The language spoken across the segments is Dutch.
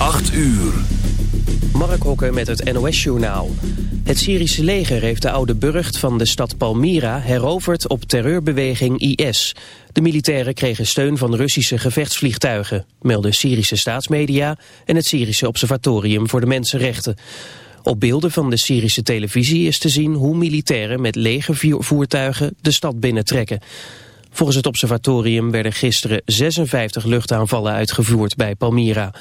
8 uur. Mark Hokker met het NOS-journaal. Het Syrische leger heeft de oude burcht van de stad Palmyra heroverd op terreurbeweging IS. De militairen kregen steun van Russische gevechtsvliegtuigen, melden Syrische staatsmedia en het Syrische Observatorium voor de Mensenrechten. Op beelden van de Syrische televisie is te zien hoe militairen met legervoertuigen de stad binnentrekken. Volgens het observatorium werden gisteren 56 luchtaanvallen uitgevoerd bij Palmyra.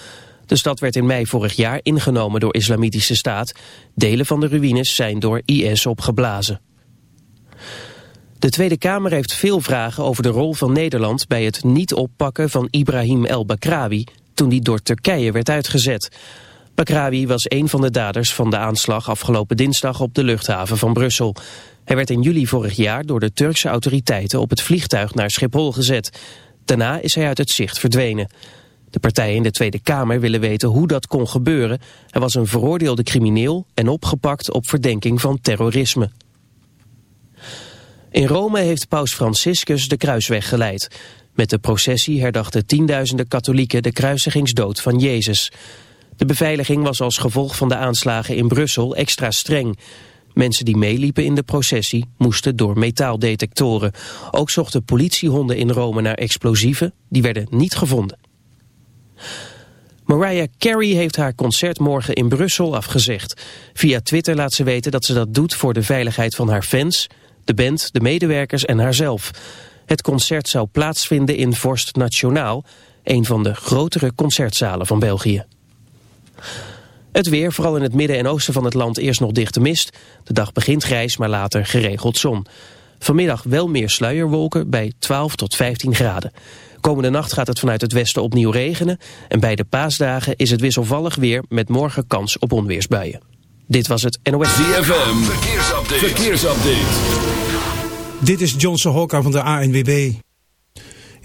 De stad werd in mei vorig jaar ingenomen door Islamitische Staat. Delen van de ruïnes zijn door IS opgeblazen. De Tweede Kamer heeft veel vragen over de rol van Nederland... bij het niet oppakken van Ibrahim el-Bakrawi... toen die door Turkije werd uitgezet. Bakrawi was een van de daders van de aanslag afgelopen dinsdag... op de luchthaven van Brussel. Hij werd in juli vorig jaar door de Turkse autoriteiten... op het vliegtuig naar Schiphol gezet. Daarna is hij uit het zicht verdwenen. De partijen in de Tweede Kamer willen weten hoe dat kon gebeuren. Hij was een veroordeelde crimineel en opgepakt op verdenking van terrorisme. In Rome heeft paus Franciscus de kruisweg geleid. Met de processie herdachten tienduizenden katholieken de kruisigingsdood van Jezus. De beveiliging was als gevolg van de aanslagen in Brussel extra streng. Mensen die meeliepen in de processie moesten door metaaldetectoren. Ook zochten politiehonden in Rome naar explosieven, die werden niet gevonden. Mariah Carey heeft haar concert morgen in Brussel afgezegd. Via Twitter laat ze weten dat ze dat doet voor de veiligheid van haar fans, de band, de medewerkers en haarzelf. Het concert zou plaatsvinden in Vorst Nationaal, een van de grotere concertzalen van België. Het weer, vooral in het midden en oosten van het land, eerst nog dichte mist. De dag begint grijs, maar later geregeld zon. Vanmiddag wel meer sluierwolken bij 12 tot 15 graden. Komende nacht gaat het vanuit het westen opnieuw regenen. En bij de paasdagen is het wisselvallig weer met morgen kans op onweersbuien. Dit was het NOS. ZFM, verkeersupdate. verkeersupdate. Dit is Johnson Hokka van de ANWB.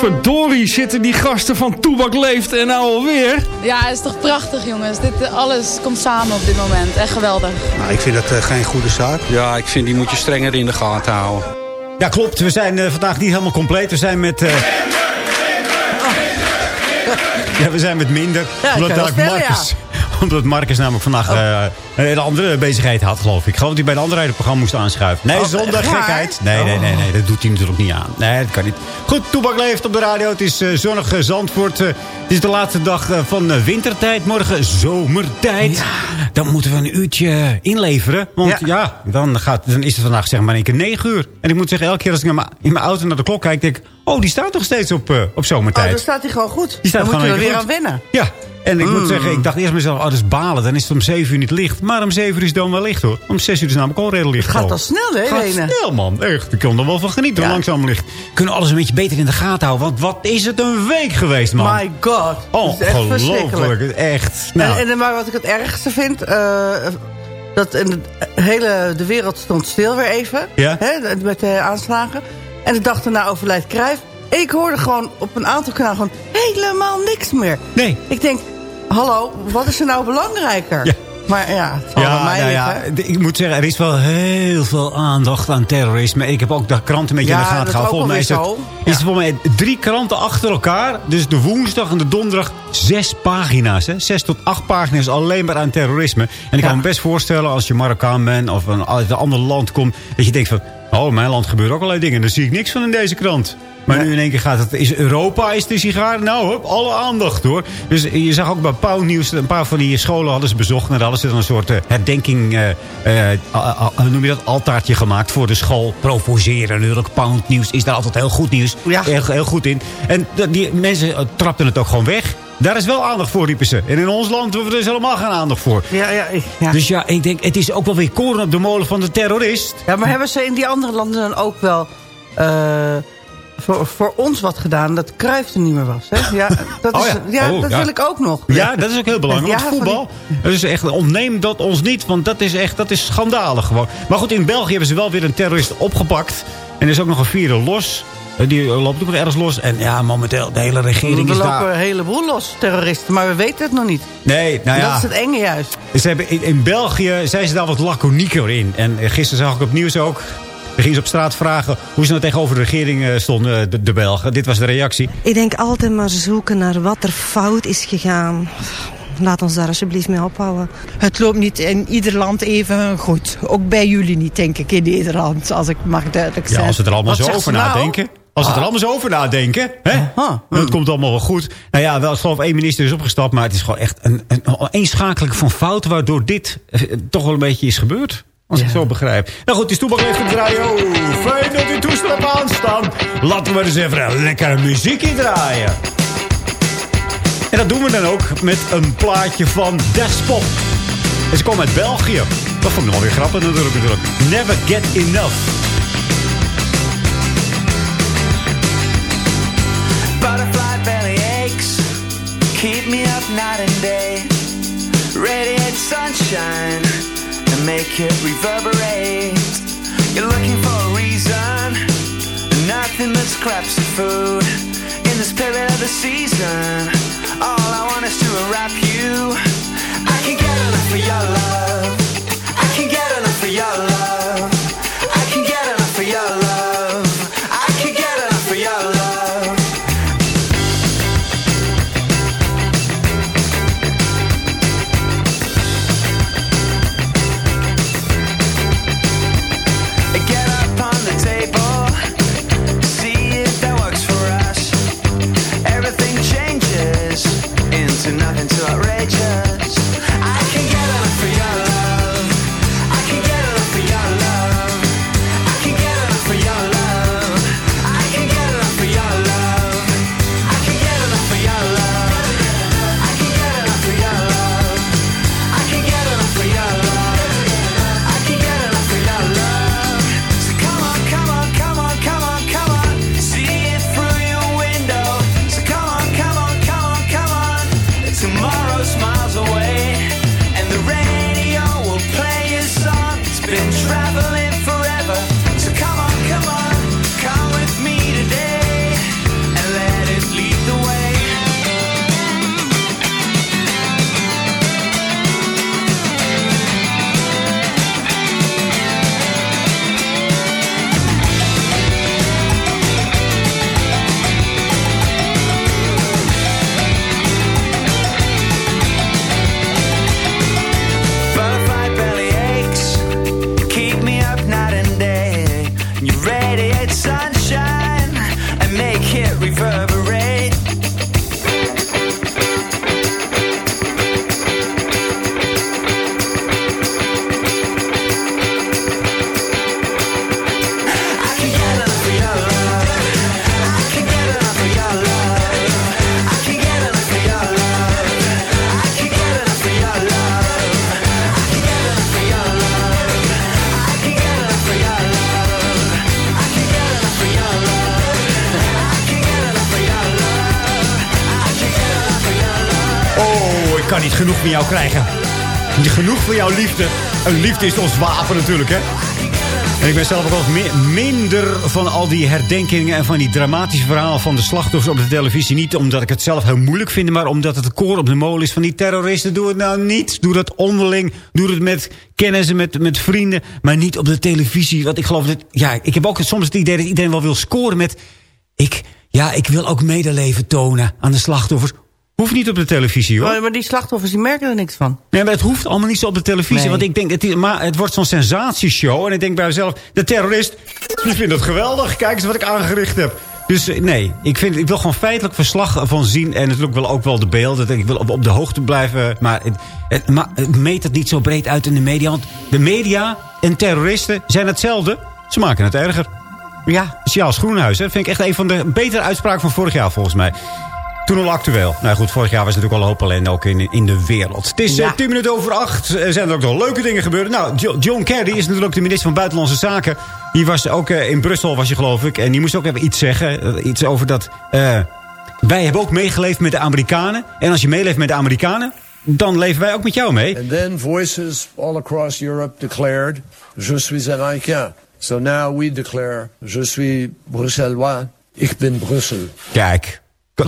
Potverdorie zitten die gasten van Toebak leeft en nou alweer. Ja, het is toch prachtig jongens. Dit, eh, alles komt samen op dit moment. Echt geweldig. Nou, ik vind dat uh, geen goede zaak. Ja, ik vind die moet je strenger in de gaten houden. Ja, klopt. We zijn uh, vandaag niet helemaal compleet. We zijn met... Uh... Ja, we zijn met minder. Ja, omdat Marcus, Omdat Marcus namelijk vandaag Oh. eh, een andere bezigheid had, geloof ik. Ik geloof dat hij bij een ander programma moest aanschuiven. Nee, Oh, zonder gekheid. Nee, nee, nee, nee, dat doet hij natuurlijk niet aan. Nee, dat kan niet. Goed, Toebak leeft op de radio. Het is eh, zonnig eh, Zandvoort. Het is de laatste dag van wintertijd. Morgen zomertijd. Dan moeten we een uurtje inleveren. Want ja, dan, gaat, dan is het vandaag zeg maar in één keer negen uur. En ik moet zeggen, elke keer als ik mijn- in mijn auto naar de klok kijk... denk ik, oh, die staat nog steeds op, op Oh, zomertijd. dan staat hij gewoon goed. Die staat dan gewoon moeten we weer goed. aan wennen. Ja, en ik moet Mm. zeggen, ik dacht eerst mezelf, oh, dat is balen. Dan is het om 7 uur niet licht. Maar om 7 uur is het dan wel licht hoor. Om 6 uur is het namelijk al redelijk licht. Het gaat al snel, hè, Gaat Lene? snel, man. Echt. Ik kan er wel van genieten, hoe langzaam licht. Kunnen alles een beetje beter in de gaten houden. Want wat is het een week geweest, man. My god. Echt Ongelooflijk. verschrikkelijk. Echt. Nou, En, en maar wat ik het ergste vind... eh, dat in de, hele, de wereld stond stil weer even. Ja. Hè, met de aanslagen. En de dag daarna overlijdt Cruijff. Ik hoorde gewoon op een aantal kanalen gewoon helemaal niks meer. Nee. Ik denk, hallo, wat is er nou belangrijker? Ja. Maar ja, het mij nou liggen. ja, ik moet zeggen, er is wel heel veel aandacht aan terrorisme. Ik heb ook de kranten een beetje Ja, in de gaten gehouden. ook Volgens mij is het, is het volgens mij drie kranten achter elkaar. Dus de woensdag en de donderdag zes pagina's. Hè? Zes tot acht pagina's alleen maar aan terrorisme. En ik kan me best voorstellen als je Marokkaan bent of uit een ander land komt. Dat je denkt van, oh in mijn land gebeuren ook allerlei dingen. Daar zie ik niks van in deze krant. Maar nu in één keer gaat het, is Europa, is de sigaar? Nou, hup, alle aandacht hoor. Dus je zag ook bij Pauw Nieuws, een paar van die scholen hadden ze bezocht. En daar hadden ze dan een soort eh, herdenking, hoe noem je dat, altaartje gemaakt voor de school. Provoceren natuurlijk. Pound Nieuws is daar altijd heel goed nieuws. Ja. Heel, heel goed in. En die mensen trapten het ook gewoon weg. Daar is wel aandacht voor, riepen ze. En in ons land er is helemaal geen aandacht voor. Ja, ja, ja. Dus ja, ik denk, het is ook wel weer koren op de molen van de terrorist. ja, maar hebben ze in die andere landen dan ook wel... eh, voor, voor ons wat gedaan dat Cruijff er niet meer was. Hè? Ja, dat, is, Oh ja. ja. Oh, dat ja. wil ik ook nog. Ja, dat is ook heel belangrijk. Want voetbal, dat is echt, ontneem dat ons niet. Want dat is echt dat is schandalig gewoon. Maar goed, in België hebben ze wel weer een terrorist opgepakt. En er is ook nog een vierde los. Eh, Die loopt ook nog ergens los. En ja, momenteel, de hele regering Er is lopen daar... een heleboel los, terroristen. Maar we weten het nog niet. Nee, nou Dat ja. is het enge juist. Ze hebben in, in België zijn ze daar wat laconieker in. En eh, gisteren zag ik op nieuws ook... Gingen ze op straat vragen hoe ze nou tegenover de regering eh, stonden, de, de Belgen. Dit was de reactie. Ik denk altijd maar zoeken naar wat er fout is gegaan. Laat ons daar alsjeblieft mee ophouden. Het loopt niet in ieder land even goed. Ook bij jullie niet, denk ik, in Nederland. Als ik mag duidelijk Ja, zijn. als we er allemaal Wat zo over nou? nadenken. Als we er allemaal zo over nadenken. Hè? Dat komt allemaal wel goed. Nou ja, wel, ik geloof één minister is opgestapt. Maar het is gewoon echt een, een, van fouten. Waardoor dit eh, toch wel een beetje is gebeurd. Als ik het zo begrijp. Nou goed, die stoelbak leeft op de radio. Fijn dat u toestel hebt aanstaan. Laten we eens even een lekkere muziekje draaien. En dat doen we dan ook met een plaatje van Despot. En ze komen uit België. Dat vond ik wel weer grappig natuurlijk. natuurlijk. Never get enough. Butterfly belly aches, keep me up night and day. Radiate sunshine make it reverberate. You're looking for a reason, nothing but scraps of food. In the spirit of the season, all I want is to wrap you. I can get enough of your love. I can get enough of your love. Krijgen. Genoeg van jouw liefde. Een liefde is ons wapen natuurlijk, hè? En ik ben zelf ook wel minder van al die herdenkingen... en van die dramatische verhalen van de slachtoffers op de televisie. Niet omdat ik het zelf heel moeilijk vind... maar omdat het koor op de molen is van die terroristen. Doe het nou niet. Doe dat onderling. Doe het met kennissen, met, met vrienden. Maar niet op de televisie. Want ik geloof dat... Ja, ik heb ook soms het idee dat iedereen wel wil scoren met... Ik, ja, ik wil ook medeleven tonen aan de slachtoffers. Hoeft niet op de televisie, hoor. Maar, maar die slachtoffers die merken er niks van. Nee, maar het hoeft allemaal niet zo op de televisie. Nee. Want ik denk, het, maar het wordt zo'n sensatieshow. En ik denk bij mezelf, de terrorist, die vindt het geweldig. Kijk eens wat ik aangericht heb. Dus eh, nee, ik, vind, ik wil gewoon feitelijk verslag van zien. En natuurlijk wel ook wel de beelden. Ik wil op, op de hoogte blijven. Maar het, het, maar het meet het niet zo breed uit in de media. Want de media en terroristen zijn hetzelfde. Ze maken het erger. Ja. Sjaals Groenhuis, hè, vind ik echt een van de betere uitspraken van vorig jaar volgens mij. Toen al actueel. Nou goed, vorig jaar was natuurlijk al een hoop ellende ook in, in de wereld. Het is Ja. eh, tien minuten over acht. Er zijn er ook nog leuke dingen gebeurd. Nou, Jo- John Kerry is natuurlijk de minister van Buitenlandse Zaken. Die was ook eh, in Brussel, was je geloof ik. En die moest ook even iets zeggen. eh, iets over dat... eh, wij hebben ook meegeleefd met de Amerikanen. En als je meeleeft met de Amerikanen... dan leven wij ook met jou mee. And then voices all across Europe declared, je suis américain. So now we declare, je suis bruxellois. Ik ben Brussel. Kijk,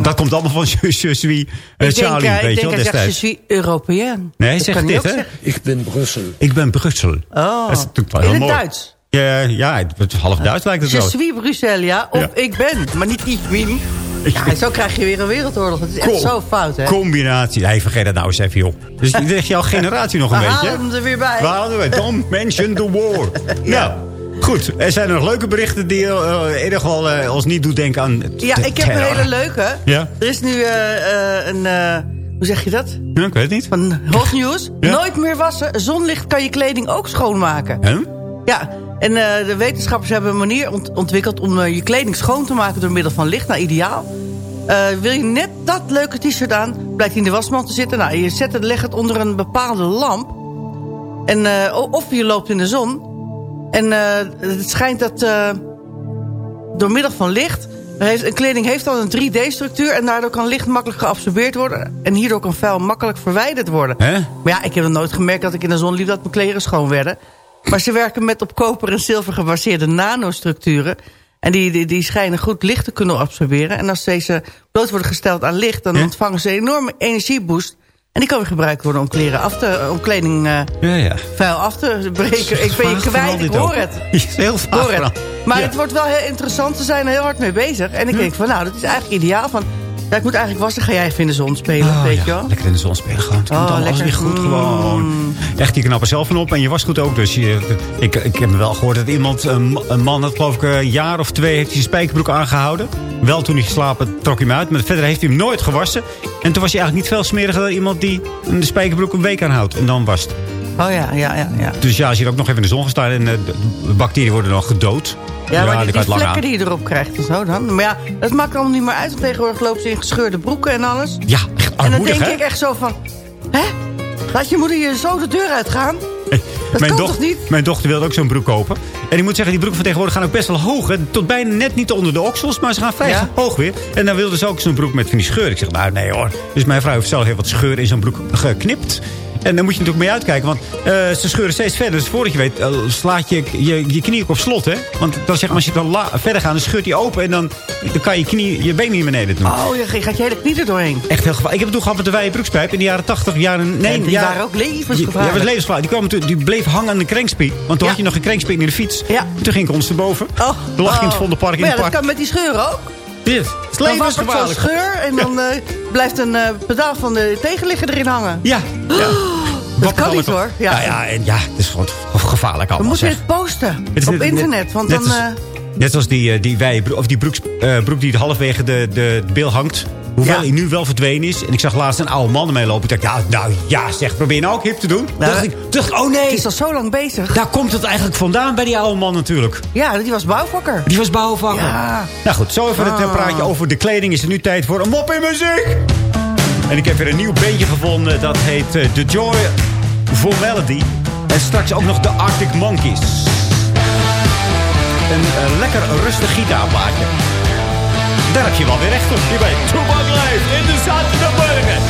dat komt allemaal van Je, je suis eh, ik denk, Charlie, eh, weet ik je denk wel, hij zegt, je destijds. suis Européen. Nee, Dat zeg hij dit, hè? Ik ben Brussel. Ik ben Brussel. Oh, Dat is natuurlijk wel in heel het mooi. Duits. Ja, ja, het is half Duits lijkt het Je zo. suis Bruxelles, ja. Of Ja. ik ben, maar niet ik ben. Ja, zo krijg je weer een wereldoorlog. Het is echt zo fout, hè? Combinatie. Nee, vergeet dat nou eens even, joh. Dus is jouw generatie nog een We beetje. halen hem er weer bij. We halen we. Don't mention the war. Nou, goed. Er zijn nog leuke berichten die eh, in ieder geval eh, ons niet doen denken aan Ja, ik heb een hele leuke. Ja? Er is nu eh, een... hoe zeg je dat? Ja, ik weet het niet. Van hot nieuws. Ja? Nooit meer wassen. Zonlicht kan je kleding ook schoonmaken. Huh? Ja, en de wetenschappers hebben een manier ont- ontwikkeld... om je kleding schoon te maken door middel van licht. Nou, ideaal. Wil je net dat leuke t-shirt aan, blijft hij in de wasmand te zitten. Nou, je zet het, leg het onder een bepaalde lamp. En, of je loopt in de zon. En eh, het schijnt dat eh, door middel van licht... Heeft, een kleding heeft al een 3D-structuur... en daardoor kan licht makkelijk geabsorbeerd worden... en hierdoor kan vuil makkelijk verwijderd worden. Hè? Maar ja, ik heb nog nooit gemerkt dat ik in de zon liep... dat mijn kleren schoon werden. Maar ze werken met op koper en zilver gebaseerde nanostructuren... En die, die, die schijnen goed licht te kunnen absorberen. En als deze bloot worden gesteld aan licht... dan ontvangen ze een enorme energieboost. En die kan weer gebruikt worden om, kleren af te, om kleding eh, Ja, ja. vuil af te breken. Ik ben je kwijt, ik hoor het. Heel vaag Hoor het. Maar Ja. het wordt wel heel interessant. Ze zijn er heel hard mee bezig. En ik denk van, nou, dat is eigenlijk ideaal. Van, ja, ik moet eigenlijk wassen. Ga jij even in de zon spelen, Oh, weet ja. je wel? Lekker in de zon spelen gewoon. Het Oh, komt alles lekker. weer goed Mm. gewoon. Echt, je knapt er zelf van op en je was goed ook. Dus je, ik, ik heb wel gehoord dat iemand, een, ma- een man, dat geloof ik een jaar of twee, heeft hij zijn spijkerbroek aangehouden. Wel toen hij geslapen trok hij hem uit. Maar verder heeft hij hem nooit gewassen. En toen was hij eigenlijk niet veel smeriger dan iemand die de spijkerbroek een week aanhoudt. En dan wast. Oh ja, ja, ja. ja. Dus ja, als je er ook nog even in de zon gaat staan en eh, de bacteriën worden dan gedood. Ja, maar die, die het vlekken aan. die je erop krijgt en zo dan. Maar ja, dat maakt allemaal niet meer uit. Want tegenwoordig lopen ze in gescheurde broeken en alles. Ja, echt en dan armoedig, denk hè? ik echt zo van... Hè? Laat je moeder je zo de deur uitgaan? Dat mijn, kan toch niet? mijn dochter wilde ook zo'n broek kopen. En ik moet zeggen, die broeken van tegenwoordig gaan ook best wel hoog. Hè? Tot bijna net niet onder de oksels, maar ze gaan vrij Ja? hoog weer. En dan wilde ze ook zo'n broek met van die scheur. Ik zeg, nou nee hoor. Dus mijn vrouw heeft zelf heel wat scheur in zo'n broek geknipt. En daar moet je natuurlijk mee uitkijken. Want eh, ze scheuren steeds verder. Dus voordat je weet, eh, slaat je, je je knie ook op slot. Hè? Want dan zeg maar, als je dan verder gaat, dan scheurt die open. En dan, dan kan je, knie, je been niet beneden doen. Oh, je gaat je hele knie er doorheen. Echt heel gevaarlijk. Ik heb het toen gehad met de wijde broekspijp in de jaren 80. Jaren, nee, En die jaren- waren ook levensgevaarlijk. ja, was levensgevaarlijk. Die, kwam toen, die bleef hangen aan de krenkspier. Want toen Ja. had je nog een krenkspier in de fiets. Ja. Toen ging ik ons erboven. Oh, Toen lag je in het oh. Vondelpark in ja, het dat park. kan met die scheuren ook. Dit is Dan wappert zo'n levensgevaarlijk. scheur en dan eh, blijft een eh, pedaal van de tegenligger erin hangen. Ja. ja. Dat kan niet hoor. Ja. Ja, ja, en ja, het is gewoon gevaarlijk We allemaal moeten dit posten Het is op net- internet. Want net dan als- eh, Net zoals die, die, wij, of die broeks, eh, broek die halverwege de, de, de bil hangt. Hoewel Ja. hij nu wel verdwenen is. En ik zag laatst een oude man ermee lopen. Ik dacht, ja, nou ja, zeg, probeer nou ook hip te doen? Nou, dacht ik, dacht, oh nee. Het is al zo lang bezig. Daar komt het eigenlijk vandaan bij die oude man natuurlijk. Ja, die was bouwvakker. Die was bouwvakker. Ja. Nou goed, zo even het eh, Ah. praatje over de kleding. Is het nu tijd voor een mop in muziek. En ik heb weer een nieuw beentje gevonden. Dat heet eh, The Joy for Melody. En straks ook nog de Arctic Monkeys. Een eh, lekker rustig gitaarplaatje. Daar heb je wel weer recht op. Hier bij Toebak Live in de Zaterdagmorgen.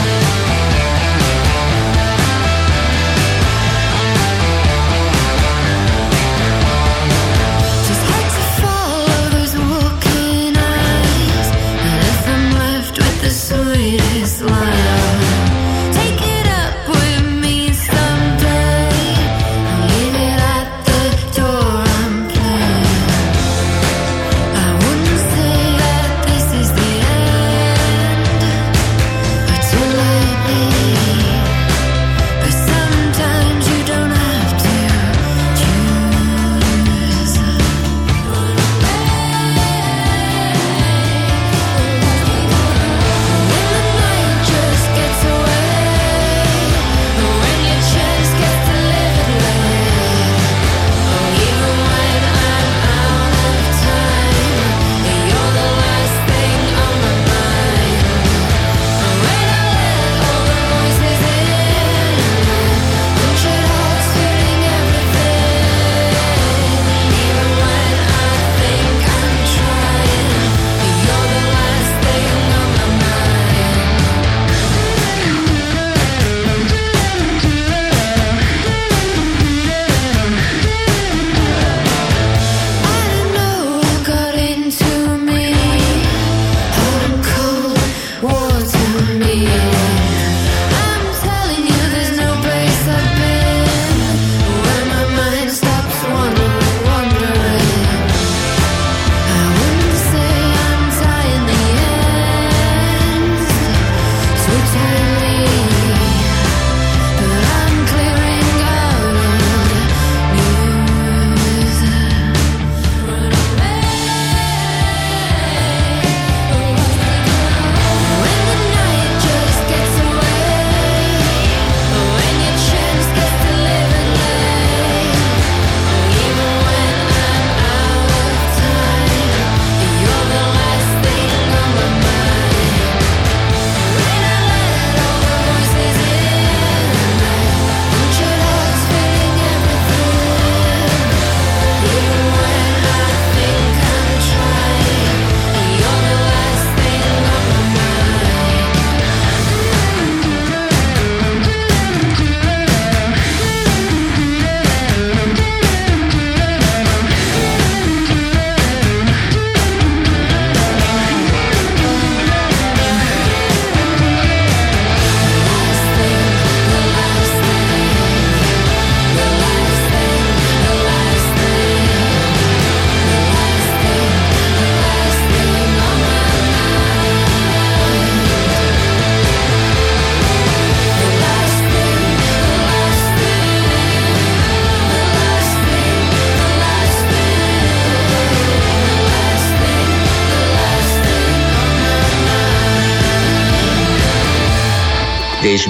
Hard to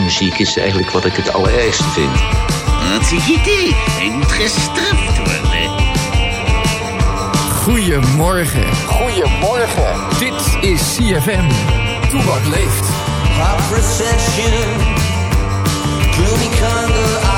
muziek is eigenlijk wat ik het allerergste vind. Wat zeg je die? Hij moet gestraft worden. Goedemorgen. Goedemorgen. Dit is CFM. Toebak leeft. Hot procession, gloomy conga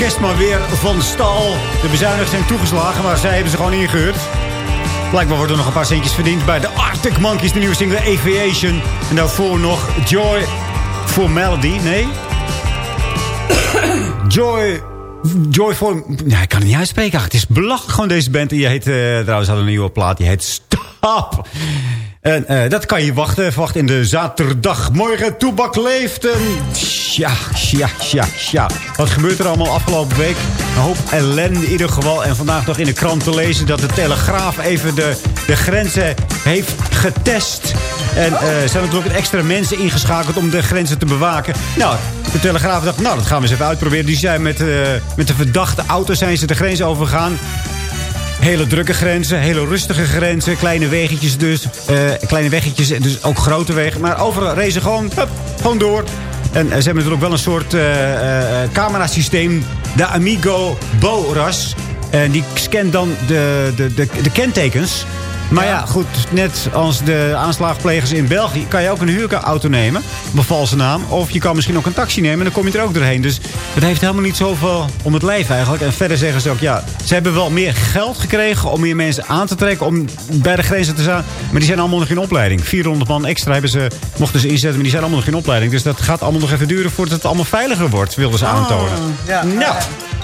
orkest maar weer van stal. De bezuinigingen zijn toegeslagen, maar zij hebben ze gewoon ingehuurd. Blijkbaar worden nog een paar centjes verdiend bij de Arctic Monkeys. De nieuwe single Aviation. En daarvoor nog Joy for Melody. Nee? Joy... Joy for... Ja, ik kan het niet uitspreken. Ach, het is belachelijk gewoon deze band. Die heet... eh, trouwens, had een nieuwe plaat. Die heet Stop. En eh, dat kan je wachten. Wacht in de zaterdagmorgen. Toebak leeft. En... Tja, tja, tja, tja. Wat gebeurt er allemaal afgelopen week? Een hoop ellende in ieder geval. En vandaag nog in de krant te lezen dat de Telegraaf even de, de grenzen heeft getest. En eh zijn natuurlijk extra mensen ingeschakeld om de grenzen te bewaken. Nou, de Telegraaf dacht, nou, dat gaan we eens even uitproberen. Die zijn met, eh, met de verdachte auto zijn ze de grens overgegaan. Hele drukke grenzen, hele rustige grenzen. Kleine weggetjes dus. eh, kleine weggetjes, dus ook grote wegen. Maar overal racen gewoon, hup, gewoon door. En eh, ze hebben natuurlijk wel een soort eh, eh, camerasysteem. De Amigo BORAS. En die scant dan de, de, de, de kentekens. Maar ja. goed, net als de aanslagplegers in België... kan je ook een huurauto nemen, een valse naam. Of je kan misschien ook een taxi nemen en dan kom je er ook doorheen. Dus het heeft helemaal niet zoveel om het lijf eigenlijk. En verder zeggen ze ook, ja, ze hebben wel meer geld gekregen... om meer mensen aan te trekken om bij de grenzen te staan. Maar die zijn allemaal nog in opleiding. 400 man extra hebben ze, mochten ze inzetten, maar die zijn allemaal nog in opleiding. Dus dat gaat allemaal nog even duren voordat het allemaal veiliger wordt, wilden ze aantonen. ja. Nou,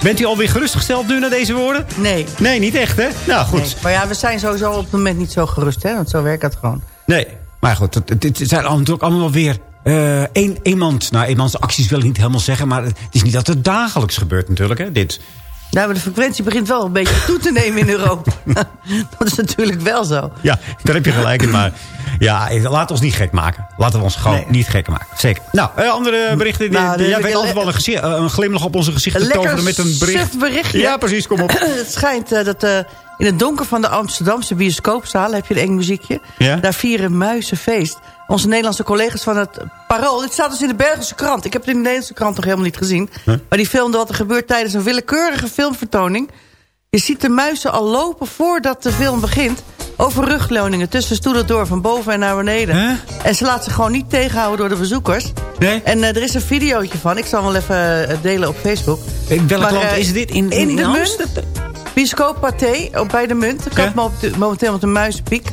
bent u alweer gerustgesteld nu naar deze woorden? Nee. Nee, niet echt, hè? Nou, goed. Nee. Maar ja, we zijn sowieso op het moment niet zo gerust, hè? Want zo werkt het gewoon. Nee, maar goed, het, het, het zijn natuurlijk allemaal weer eh een, eenmans, nou, eenmans acties wil ik niet helemaal zeggen, maar het is niet dat het dagelijks gebeurt natuurlijk, hè, dit. Nou, maar de frequentie begint wel een beetje toe te nemen in Europa. dat is natuurlijk wel zo. Ja, daar heb je gelijk in, maar ja, laat ons niet gek maken. Laten we ons gewoon niet gek maken, zeker. Nou, eh, andere berichten, die, Nou, die- jij weet altijd wel een, gezicht, eh, een glimlach op onze gezicht te toveren met een bericht. berichtje. Ja, precies, kom op. het schijnt eh, dat in het donker van de Amsterdamse bioscoopzaal... heb je een eng muziekje. Ja? Daar vieren muizen feest. Onze Nederlandse collega's van het Parool... dit staat dus in de Belgische krant. Ik heb het in de Nederlandse krant nog helemaal niet gezien. Maar die filmde wat er gebeurt tijdens een willekeurige filmvertoning. Je ziet de muizen al lopen voordat de film begint... over rugloningen tussen stoelen door, van boven en naar beneden. En ze laten zich gewoon niet tegenhouden door de bezoekers. Nee? En eh, er is een videootje van. Ik zal hem wel even eh, delen op Facebook. In welk Maar, land eh, is dit? In, in, in de munt. Bioscoop Pathé, op bij de munt. Ik op de- momenteel met een muizenpiek.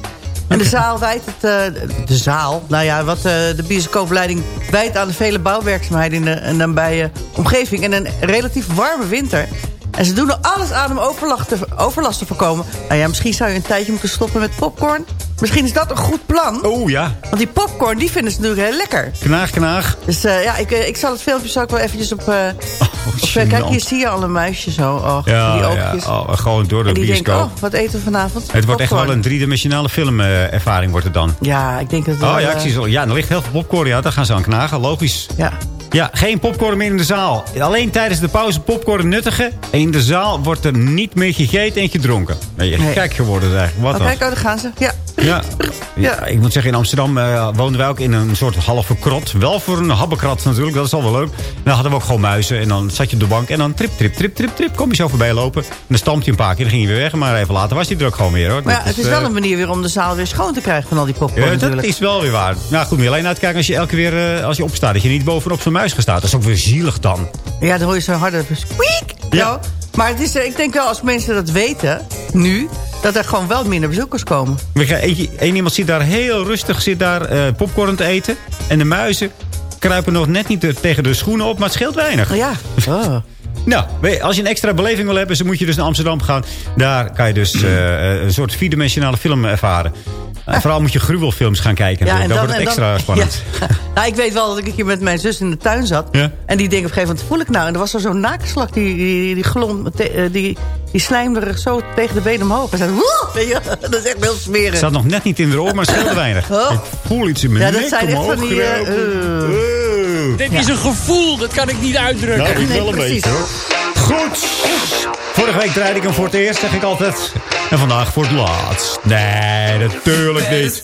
En de zaal wijt het... eh, de zaal? Nou ja, wat eh, de bioscoopleiding wijt aan de vele bouwwerkzaamheden... in de, en eh, omgeving en een relatief warme winter... En ze doen er alles aan om overlast te, overlast te voorkomen. Nou ja, misschien zou je een tijdje moeten stoppen met popcorn. Misschien is dat een goed plan. Oh ja. Want die popcorn, die vinden ze natuurlijk heel lekker. Knaag, knaag. Dus eh, ja, ik, eh, ik zal het filmpje zo ook wel eventjes op... op eh, kijk, hier zie je al een muisje zo. Oh, Ja, die ja. oogjes. Oh, gewoon door de en die oh, wat eten we vanavond? het wordt echt wel een driedimensionale filmervaring wordt het dan. Ja, ik denk dat... Oh wel, ja, ik zie zo. Ja, er ligt heel veel popcorn. Ja, daar gaan ze aan knagen. Logisch. Ja. Ja, geen popcorn meer in de zaal. Alleen tijdens de pauze popcorn nuttigen. In de zaal wordt er niet meer gegeten en gedronken. Ben je Nee. gek geworden eigenlijk. Wat Oh, dan? kijk, oh, daar gaan ze. Ja. Ja. ja, ik moet zeggen, in Amsterdam eh, woonden wij ook in een soort halve krot. Wel voor een habbekrat natuurlijk, dat is al wel leuk. En dan hadden we ook gewoon muizen. En dan zat je op de bank en dan trip, trip, trip, trip, trip. Kom je zo voorbij lopen. En dan stampte je een paar keer, dan ging je weer weg. Maar even later was hij er ook gewoon weer hoor. Maar ja, het is eh, wel een manier weer om de zaal weer schoon te krijgen van al die popcorn ja, dat natuurlijk. is wel weer waar. Nou goed, moet je alleen uitkijken als je elke keer eh, als je opstaat. Dat je niet bovenop zo'n muis Dat is ook weer zielig dan. Ja, dan hoor je zo'n harde squeak. Ja. Maar het is, eh, ik denk wel, als mensen dat weten, nu... dat er gewoon wel minder bezoekers komen. Eén iemand zit daar heel rustig zit daar, eh, popcorn te eten. En de muizen kruipen nog net niet de- tegen de schoenen op, maar het scheelt weinig. Ja. Oh. Nou, als je een extra beleving wil hebben, dan moet je dus naar Amsterdam gaan. Daar kan je dus eh, een soort vierdimensionale film ervaren. En vooral moet je gruwelfilms gaan kijken. dan, wordt het en extra spannend. Ja. Nou, ik weet wel dat ik een keer met mijn zus in de tuin zat. Ja. En die denkt op een gegeven moment, wat voel ik nou? En er was er zo'n naakslag, die, die, die, glom, te- eh, die, die slijmde er zo tegen de benen omhoog. En zei, "Woe!" Weet je, dat is echt heel Het smerig. zat nog net niet in de oor, maar het scheelde weinig. Oh. Ik voel iets in mijn Ja, dat nek zijn echt omhoog van die... eh, eh. Dit is een gevoel, dat kan ik niet uitdrukken. Nou, ik Nee, wel een precies. beetje hoor. Goed. Vorige week draaide ik hem voor het eerst, zeg ik altijd. En vandaag voor het laatst. Nee, natuurlijk niet.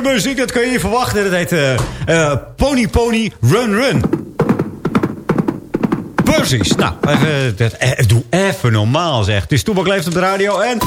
Muziek, dat kan je niet verwachten. Dat heet eh, eh, Pony Pony Run Run. Precies. Nou, dat, eh, doe even normaal zeg. Het is Toebak leeft op de radio en...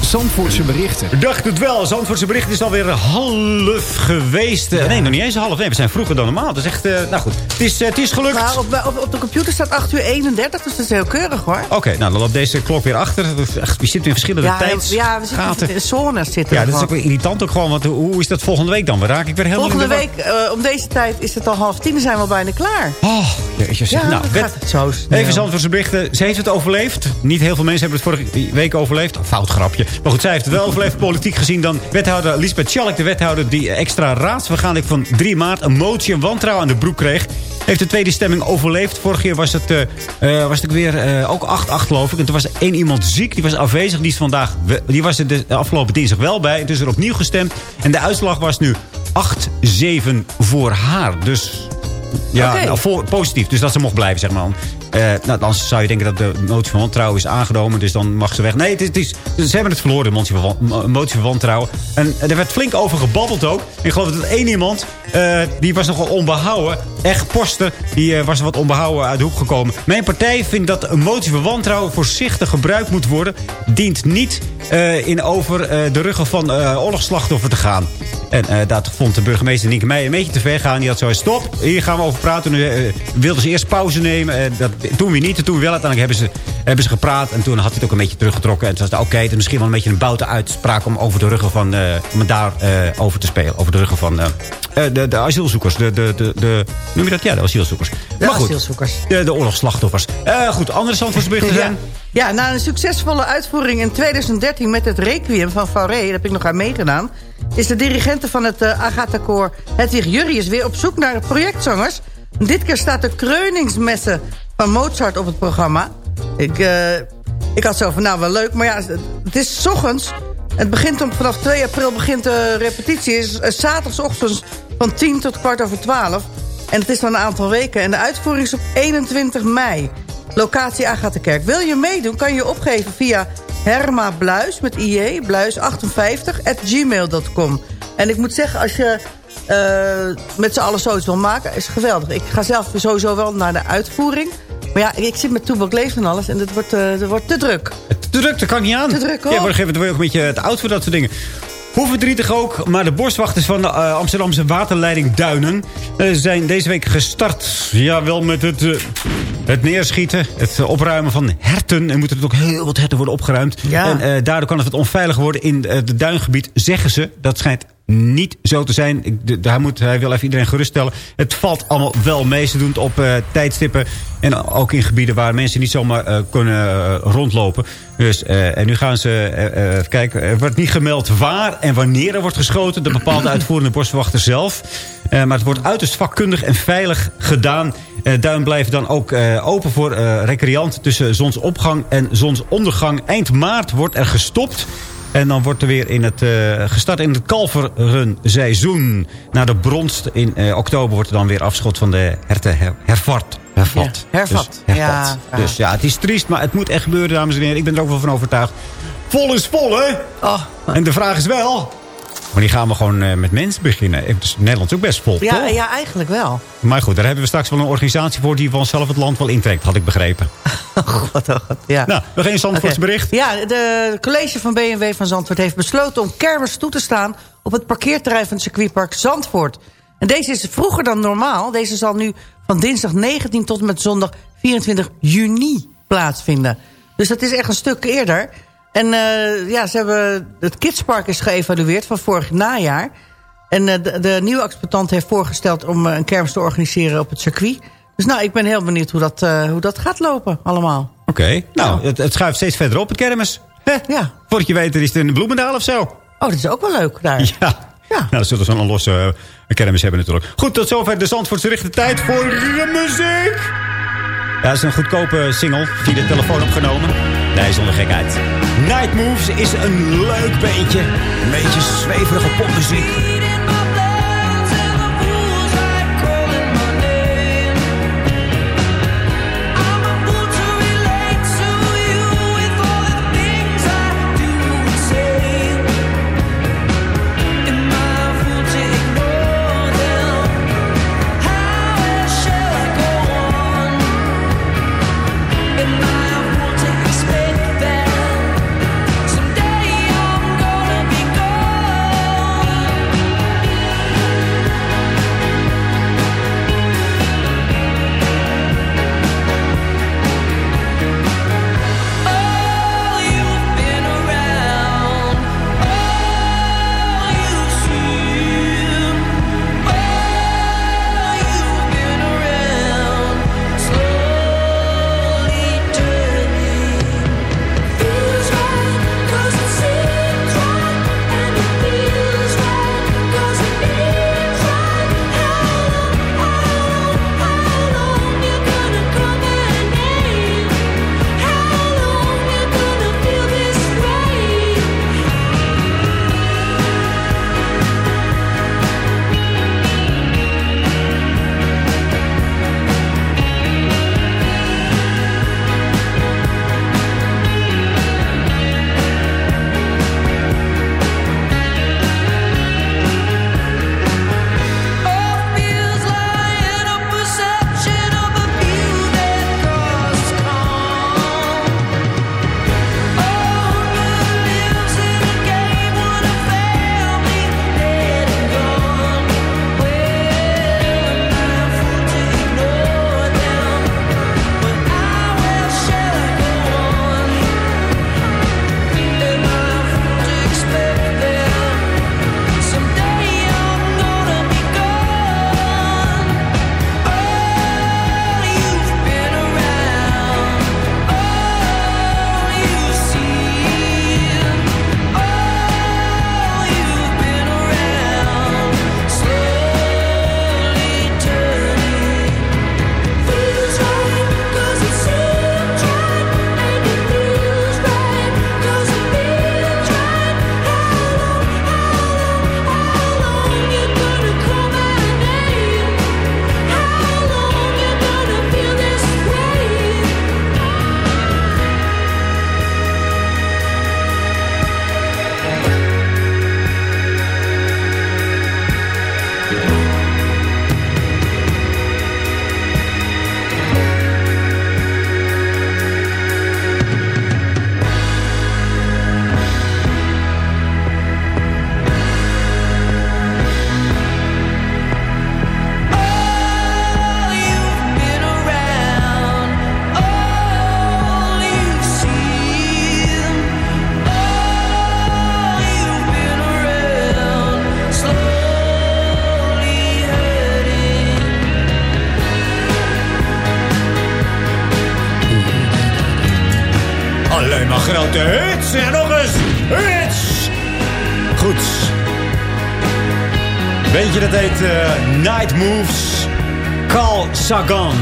Zandvoortse berichten. Dacht het wel. Zandvoortse bericht is alweer half geweest. Nee, nog niet eens half. Nee, we zijn vroeger dan normaal. Dat is echt... nou goed, het is, eh, het is gelukt. Op, op, op de computer staat 8 uur 31, dus dat is heel keurig hoor. Oké, nou dan loopt deze klok weer achter. We zitten in verschillende Ja, tijds. ja, we zitten in zones zitten Ja, dat is ook weer irritant ook gewoon. Want hoe is dat volgende week dan? We raken ik weer helemaal Volgende in de week, eh, om deze tijd, is het al half tien. Dan zijn we al bijna klaar. Oh, zeg. Ja, nou, wet- zo snel. Even Zandvoortse berichten. Ze heeft het overleefd. Niet heel veel mensen hebben het vorige week overleefd. Fout grapje. Maar goed, zij heeft het wel overleefd. Politiek gezien dan wethouder Lisbeth Schalk, de wethouder die extra raadsvergadering van 3 maart... een motie en wantrouwen aan de broek kreeg. Heeft de tweede stemming overleefd. Vorig jaar was het, eh, eh, was het weer eh, ook 8-8 geloof ik. En toen was één iemand ziek. Die was afwezig. Die, is vandaag, die was er de afgelopen dinsdag wel bij. Het is er opnieuw gestemd. En de uitslag was nu 8-7 voor haar. Dus ja, nou, voor, positief. Dus dat ze mocht blijven, zeg maar. Eh, nou, dan zou je denken dat de motie van wantrouwen is aangenomen. Dus dan mag ze weg. Nee, het is, het is- ze hebben het verloren, de motie van, wantrouwen. En er werd flink over gebabbeld ook. Ik geloof dat één iemand, eh, die was nogal onbehouden. Echt poster, die eh, was wat onbehouden uit de hoek gekomen. Mijn partij vindt dat een motie van wantrouwen voorzichtig gebruikt moet worden. Dient niet in over de ruggen van oorlogsslachtoffers te gaan. En dat vond de burgemeester Nienke Meijer een beetje te ver gaan. Die had zo stop, hier gaan we over praten. Nu wilden ze eerst pauze nemen. Dat doen we niet, dat we wel. Uiteindelijk hebben ze, hebben ze gepraat. En toen had hij het ook een beetje teruggetrokken. En toen was het oké, het is misschien wel een beetje een boute uitspraak... om over de ruggen van, eh, om het daar eh, over te spelen. Over de ruggen van eh, de, de asielzoekers. De, de, de, de, noem je dat? Ja, de asielzoekers. De Maar goed, asielzoekers. De, de oorlogsslachtoffers. Goed, andere Zandvoortsberichten Ja. zijn... ja, na een succesvolle uitvoering in 2013 met het Requiem van Fauré... daar heb ik nog aan meegedaan... is de dirigente van het uh, Agatha-koor Hedwig Jurrius weer op zoek naar projectzangers. Dit keer staat de Kreuningsmessen van Mozart op het programma. Ik, eh, ik had zo van, nou wel leuk, maar ja, het is ochtends... Het begint om, vanaf 2 april begint de repetitie. Het is eh, zaterdagochtends van 10 tot kwart over 12. En het is dan een aantal weken. En de uitvoering is op 21 mei. Locatie Agatha-kerk. Wil je meedoen, kan je opgeven via Herma Bluis met IE, bluis58, at gmail.com. En ik moet zeggen, als je met z'n allen zoiets wil maken, is geweldig. Ik ga zelf sowieso wel naar de uitvoering. Maar ja, ik zit met Toebak Leef en alles en het wordt, eh, het wordt te druk. Te druk, dat kan niet aan. Te druk, hoor. Ja, maar word je ook een beetje te oud voor dat soort dingen. Hoe verdrietig ook, maar de borstwachters van de eh, Amsterdamse waterleiding Duinen... eh, zijn deze week gestart. Ja, wel met het, eh, het neerschieten, het eh, opruimen van herten. Er moeten natuurlijk ook heel wat herten worden opgeruimd. Ja. En eh, daardoor kan het wat onveilig worden in eh, het duingebied, zeggen ze. Dat schijnt niet zo te zijn. De- daar moet, hij wil even iedereen geruststellen. Het valt allemaal wel mee. Ze doen het op eh, tijdstippen. En ook in gebieden waar mensen niet zomaar eh, kunnen eh, rondlopen. Dus, en nu gaan ze even kijken. Er wordt niet gemeld waar en wanneer er wordt geschoten. De bepaalde uitvoerende boswachter zelf. Maar het wordt uiterst vakkundig en veilig gedaan. Duin blijven dan ook open voor recreanten tussen zonsopgang en zonsondergang. Eind maart wordt er gestopt. En dan wordt er weer in het, eh, gestart in het kalverenseizoen. Na de bronst in eh, oktober wordt er dan weer afschot van de herten her, hervat. Hervat. Ja, hervat. Dus, Ja, hervat. ja. dus ja, het is triest, maar het moet echt gebeuren, dames en heren. Ik ben er ook wel van overtuigd. Vol is vol, hè? Oh. En de vraag is wel... Wanneer gaan we gewoon eh, met mensen beginnen? Het is Nederland is ook best vol, Ja, toch? ja, eigenlijk wel. Maar goed, daar hebben we straks wel een organisatie voor... die vanzelf het land wel intrekt, had ik begrepen. God, oh God, ja. Nou, nog één Zandvoorts bericht. Ja, de college van BMW van Zandvoort heeft besloten om kermis toe te staan... op het parkeerterrein van het circuitpark Zandvoort. En deze is vroeger dan normaal. Deze zal nu van dinsdag 19 tot en met zondag 24 juni plaatsvinden. Dus dat is echt een stuk eerder. En eh, ja, ze hebben, het Kidspark is geëvalueerd van vorig najaar. En eh, de, de nieuwe exploitant heeft voorgesteld om eh, een kermis te organiseren op het circuit. Dus nou, ik ben heel benieuwd hoe dat, hoe dat gaat lopen allemaal. Oké, nou, het, het schuift steeds verder op, het kermis. Hè? Ja. Voordat je weet, er is het in Bloemendaal of zo. Oh, dat is ook wel leuk daar. Ja. Nou, dan zullen ze een losse kermis hebben natuurlijk. Goed, tot zover de Zandvoortse richte tijd voor de muziek. Ja, dat is een goedkope single, via de telefoon opgenomen. Nee, zonder gekheid. Night Moves is een leuk beentje. Een beetje zweverige popmuziek. Grote hits en nog eens hits. Goed. Weet je, dat heet eh, Night Moves. Carl Sagan.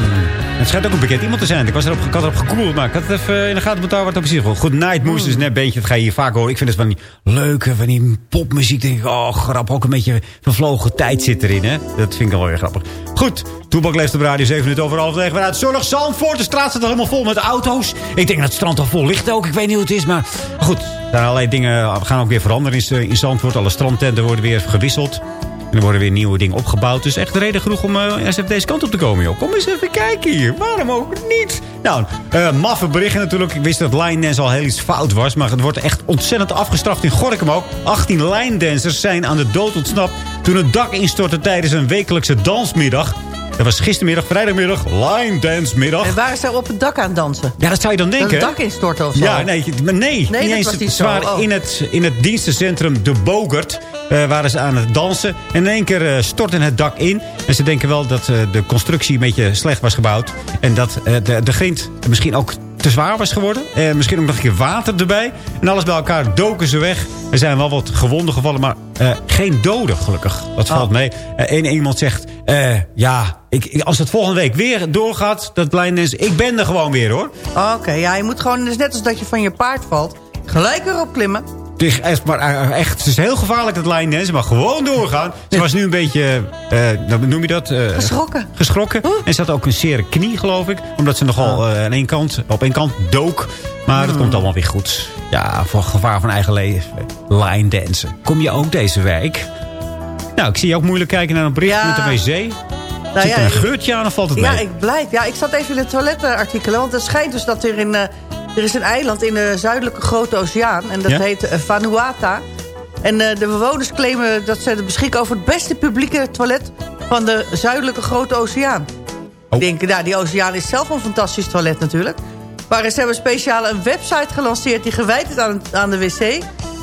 Het schijnt ook een bekend iemand te zijn. Ik, was erop, ik had erop gegoogeld, maar ik had het even in de gaten moeten houden wat het precies. Goed, Night Moves is net een beetje, dat ga je hier vaak horen. Ik vind het van die leuke, van die popmuziek. Denk ik, oh grap, ook een beetje vervlogen tijd zit erin, hè. Dat vind ik wel weer grappig. Goed, Toebak leest op radio 7 minuten over half negen. Vanuit zonnig Zandvoort. De straat staat al helemaal vol met auto's. Ik denk dat het strand al vol ligt ook. Ik weet niet hoe het is, maar goed. Er zijn allerlei dingen gaan ook weer veranderen in, in Zandvoort. Alle strandtenten worden weer gewisseld. En er worden weer nieuwe dingen opgebouwd. Dus echt reden genoeg om uh, even deze kant op te komen, joh. Kom eens even kijken hier. Waarom ook niet? Nou, uh, maffe berichten natuurlijk. Ik wist dat line dance al heel iets fout was. Maar het wordt echt ontzettend afgestraft in Gorkum ook. 18 line dancers zijn aan de dood ontsnapt... toen het dak instortte tijdens een wekelijkse dansmiddag. Dat was gistermiddag, vrijdagmiddag, line dance middag. En waar is er op het dak aan het dansen? Ja, dat zou je dan denken. Dat het dak instorten of zo? Ja, nee, nee. Nee, niet eens. was niet Ze waren. Oh. in, het, in het dienstencentrum De Bogert. eh, waren ze aan het dansen. En in één keer stortte het dak in. En ze denken wel dat eh, de constructie een beetje slecht was gebouwd. En dat de, de grind misschien ook te zwaar was geworden. Eh, misschien ook nog een keer water erbij. En alles bij elkaar doken ze weg. Er zijn wel wat gewonden gevallen, maar eh, geen doden gelukkig. Dat valt mee. Eén iemand zegt, eh, ja, ik, ik- als het volgende week weer doorgaat, dat line ik ben er gewoon weer hoor. Oké, ja, je moet gewoon, dus net als dat je van je paard valt, gelijk erop klimmen. Het is echt, maar eh, echt, het is heel gevaarlijk dat line dance, maar gewoon doorgaan. Ze was nu een beetje, hoe noem je dat? Geschrokken. Geschrokken. En ze had ook een zere knie, geloof ik. Omdat ze nogal aan één kant, op één kant dook. Maar dat komt allemaal weer goed. Ja, voor gevaar van eigen leven. Line dansen. Kom je ook deze week? Nou, ik zie je ook moeilijk kijken naar een bericht Ja. met de wc. Nou Zit er een geurtje aan of valt het mee? Ja, ik blijf. Ja, ik zat even in de toiletartikelen. Want het schijnt dus dat er in... er is een eiland in de zuidelijke grote oceaan. En dat Ja? heet eh, Vanuata. En eh, de bewoners claimen dat ze beschikken over het beste publieke toilet... van de zuidelijke grote oceaan. Oh. Ik denk, nou, die oceaan is zelf een fantastisch toilet natuurlijk. Maar ze hebben speciaal een website gelanceerd... die gewijd is aan, aan de wc.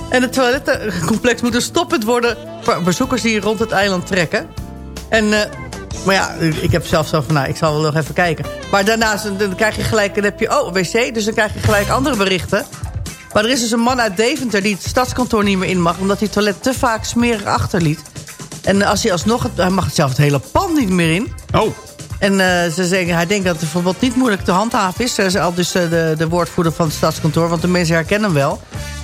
En het toilettencomplex moet dus stoppend worden... voor bezoekers die rond het eiland trekken. En... eh, maar ja, ik heb zelf zo van, nou, ik zal wel nog even kijken. Maar daarnaast dan krijg je gelijk, dan heb je, oh, wc, dus dan krijg je gelijk andere berichten. Maar er is dus een man uit Deventer die het stadskantoor niet meer in mag... omdat hij het toilet te vaak smerig achterliet. En als hij alsnog, het, hij mag zelf het hele pand niet meer in. Oh. En eh, ze zeggen, hij denkt dat het verbod niet moeilijk te handhaven is. Ze is al dus eh, de, de woordvoerder van het stadskantoor, want de mensen herkennen hem wel.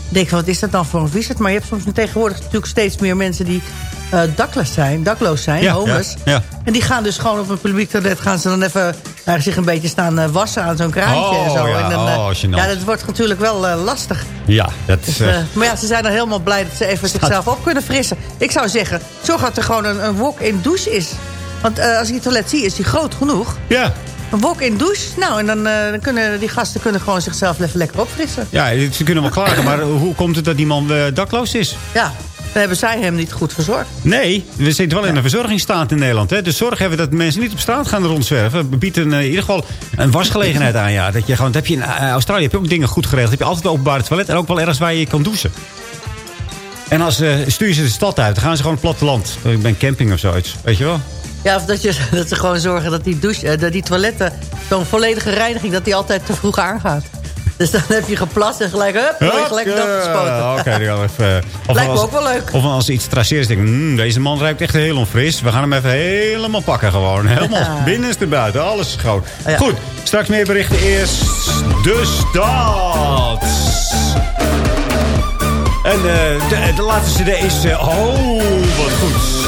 Ik denk van, wat is dat dan voor een visit? Maar je hebt soms tegenwoordig natuurlijk steeds meer mensen die eh, dakloos zijn, dakloos zijn, Ja, homeless. ja, ja. En die gaan dus gewoon op een publiek toilet... gaan ze dan even nou, zich een beetje staan eh, wassen aan zo'n kraantje Oh, en zo. ja, en dan, oh, ja, dat wordt natuurlijk wel lastig. Ja, dat is... Dus, eh, maar ja, ze zijn er helemaal blij dat ze even zichzelf op kunnen frissen. Ik zou zeggen, zorg dat er gewoon een, een walk-in douche is. Want als ik het toilet zie, is die groot genoeg. Ja. Een walk-in douche, nou, en dan, eh, kunnen die gasten kunnen gewoon zichzelf even lekker opfrissen. ja, ze kunnen wel klagen, maar hoe komt het dat die man eh, dakloos is? Ja, dan hebben zij hem niet goed verzorgd. Nee, we zitten wel in een verzorgingsstaat in Nederland. Hè? Dus zorg even dat mensen niet op straat gaan rondzwerven. We bieden eh, in ieder geval een wasgelegenheid aan. Ja. Dat je gewoon, dat heb je in Australië heb je ook dingen goed geregeld. Heb je altijd een openbare toilet en ook wel ergens waar je kan douchen. En als eh, stuur je ze de stad uit, dan gaan ze gewoon het platteland. Ik ben camping of zoiets, weet je wel? Ja, of dat, je, dat ze gewoon zorgen dat die, douche, eh, dat die toiletten... zo'n volledige reiniging, dat die altijd te vroeg aangaat. Dus dan heb je geplast en gelijk, hup, je gelijk Hup, doodgespoten. eh, Oké, even... Of Lijkt me ook wel leuk. Of als ze iets traceert, denk ik, "Hmm, deze man ruikt echt heel onfris. We gaan hem even helemaal pakken gewoon. Helemaal Ja. binnenste buiten, alles is schoon. Ja. Goed, straks meer berichten. Eerst de stad. En eh, de, de laatste cd is... eh, oh, wat goed.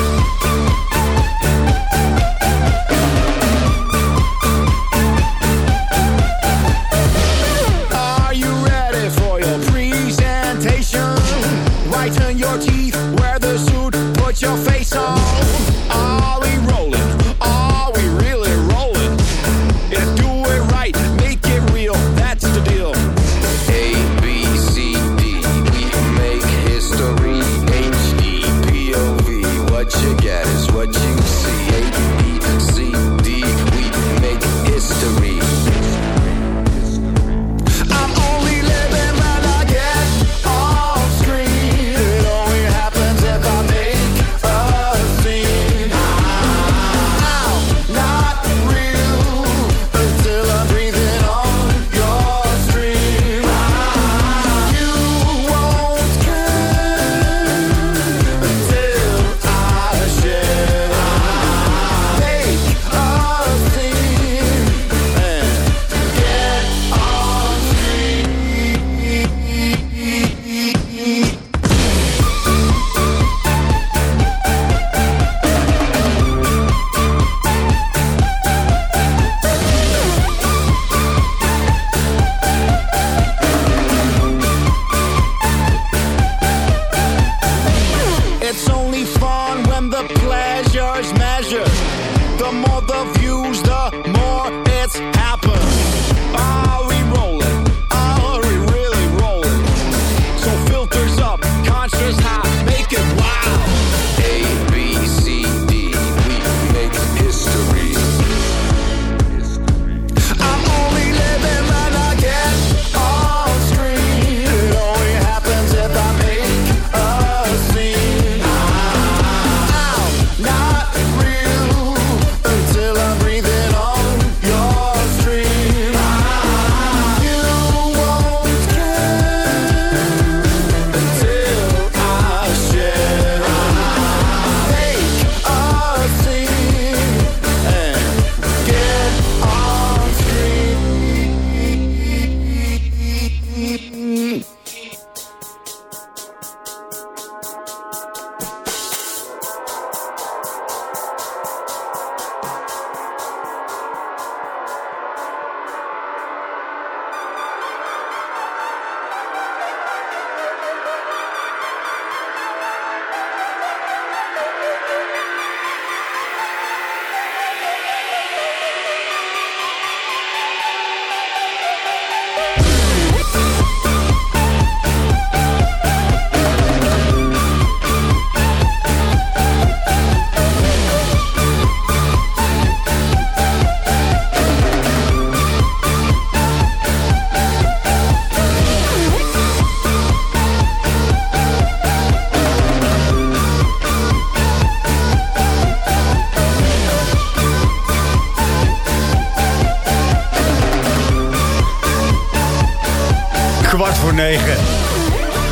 Voor negen.